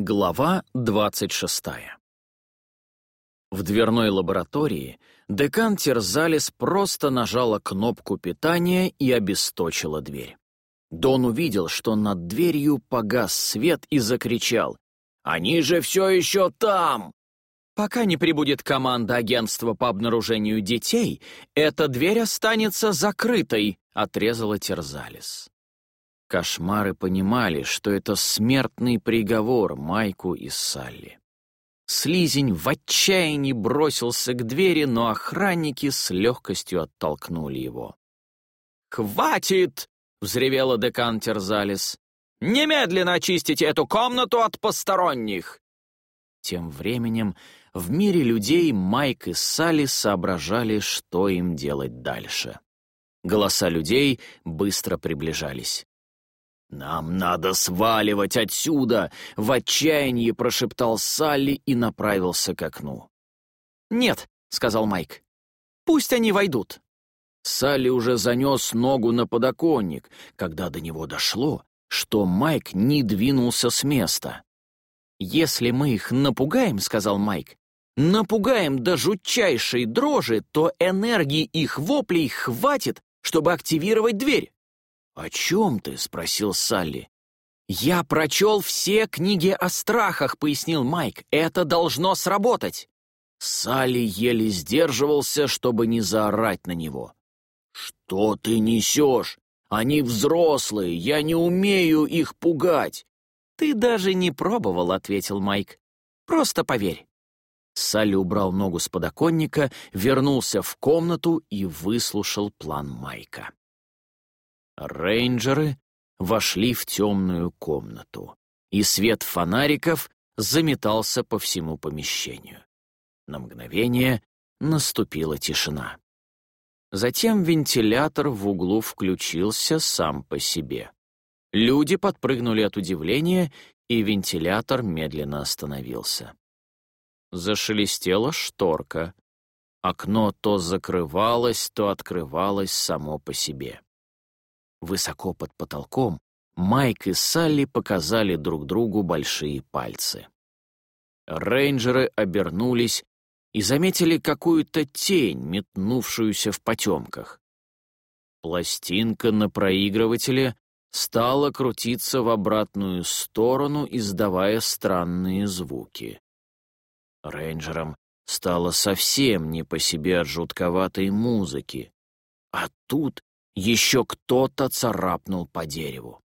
Глава 26. В дверной лаборатории декан Терзалис просто нажала кнопку питания и обесточила дверь. Дон увидел, что над дверью погас свет и закричал «Они же все еще там!» Пока не прибудет команда агентства по обнаружению детей, эта дверь останется закрытой, отрезала Терзалис. Кошмары понимали, что это смертный приговор Майку и Салли. Слизень в отчаянии бросился к двери, но охранники с легкостью оттолкнули его. «Хватит!» — взревела декан Терзалис. «Немедленно очистите эту комнату от посторонних!» Тем временем в мире людей Майк и Салли соображали, что им делать дальше. Голоса людей быстро приближались. «Нам надо сваливать отсюда!» — в отчаянии прошептал Салли и направился к окну. «Нет», — сказал Майк. «Пусть они войдут». Салли уже занес ногу на подоконник, когда до него дошло, что Майк не двинулся с места. «Если мы их напугаем», — сказал Майк, «напугаем до жутчайшей дрожи, то энергии их воплей хватит, чтобы активировать дверь». «О чем ты?» — спросил Салли. «Я прочел все книги о страхах», — пояснил Майк. «Это должно сработать». Салли еле сдерживался, чтобы не заорать на него. «Что ты несешь? Они взрослые, я не умею их пугать». «Ты даже не пробовал», — ответил Майк. «Просто поверь». Салли убрал ногу с подоконника, вернулся в комнату и выслушал план Майка. Рейнджеры вошли в темную комнату, и свет фонариков заметался по всему помещению. На мгновение наступила тишина. Затем вентилятор в углу включился сам по себе. Люди подпрыгнули от удивления, и вентилятор медленно остановился. Зашелестела шторка. Окно то закрывалось, то открывалось само по себе. Высоко под потолком Майк и Салли показали друг другу большие пальцы. Рейнджеры обернулись и заметили какую-то тень, метнувшуюся в потемках. Пластинка на проигрывателе стала крутиться в обратную сторону, издавая странные звуки. Рейнджерам стало совсем не по себе от жутковатой музыки. А тут еще кто-то царапнул по дереву.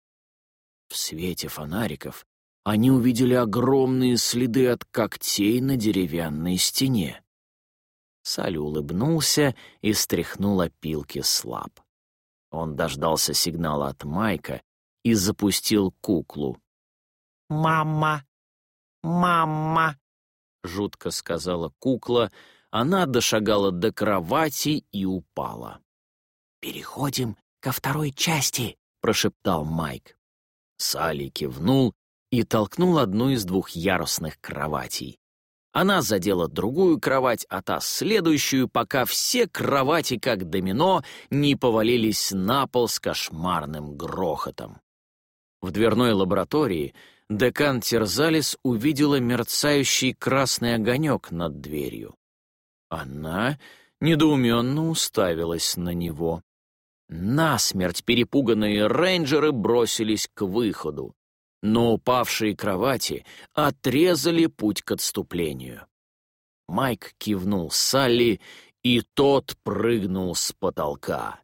В свете фонариков они увидели огромные следы от когтей на деревянной стене. Саль улыбнулся и стряхнул опилки слаб. Он дождался сигнала от Майка и запустил куклу. «Мама! Мама!» — жутко сказала кукла. Она дошагала до кровати и упала. «Переходим ко второй части», — прошептал Майк. Салли кивнул и толкнул одну из двухъярусных кроватей. Она задела другую кровать, а та следующую, пока все кровати, как домино, не повалились на пол с кошмарным грохотом. В дверной лаборатории декан Терзалис увидела мерцающий красный огонек над дверью. Она недоуменно уставилась на него. Насмерть перепуганные рейнджеры бросились к выходу, но упавшие кровати отрезали путь к отступлению. Майк кивнул Салли, и тот прыгнул с потолка.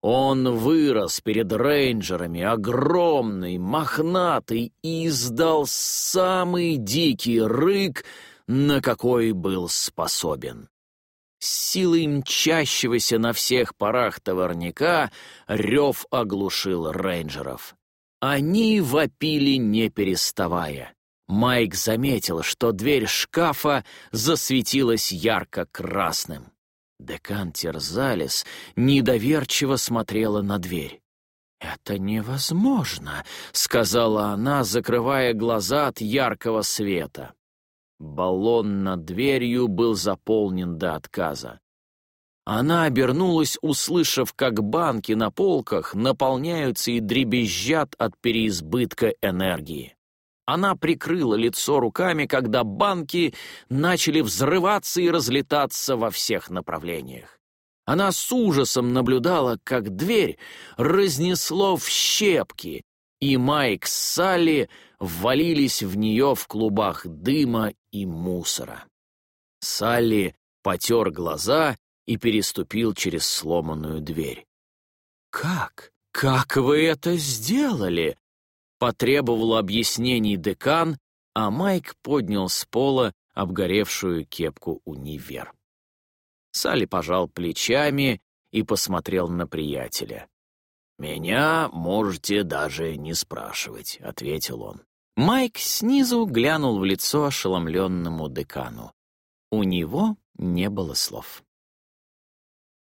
Он вырос перед рейнджерами, огромный, мохнатый, и издал самый дикий рык, на какой был способен. С силой мчащегося на всех парах товарняка рев оглушил рейнджеров. Они вопили, не переставая. Майк заметил, что дверь шкафа засветилась ярко-красным. Декан Терзалис недоверчиво смотрела на дверь. «Это невозможно», — сказала она, закрывая глаза от яркого света. Баллон над дверью был заполнен до отказа. Она обернулась, услышав, как банки на полках наполняются и дребезжат от переизбытка энергии. Она прикрыла лицо руками, когда банки начали взрываться и разлетаться во всех направлениях. Она с ужасом наблюдала, как дверь разнесло в щепки, и Майк с Салли ввалились в нее в клубах дыма и мусора. Салли потер глаза и переступил через сломанную дверь. «Как? Как вы это сделали?» Потребовал объяснений декан, а Майк поднял с пола обгоревшую кепку универ. Салли пожал плечами и посмотрел на приятеля. «Меня можете даже не спрашивать», — ответил он. Майк снизу глянул в лицо ошеломленному декану. У него не было слов.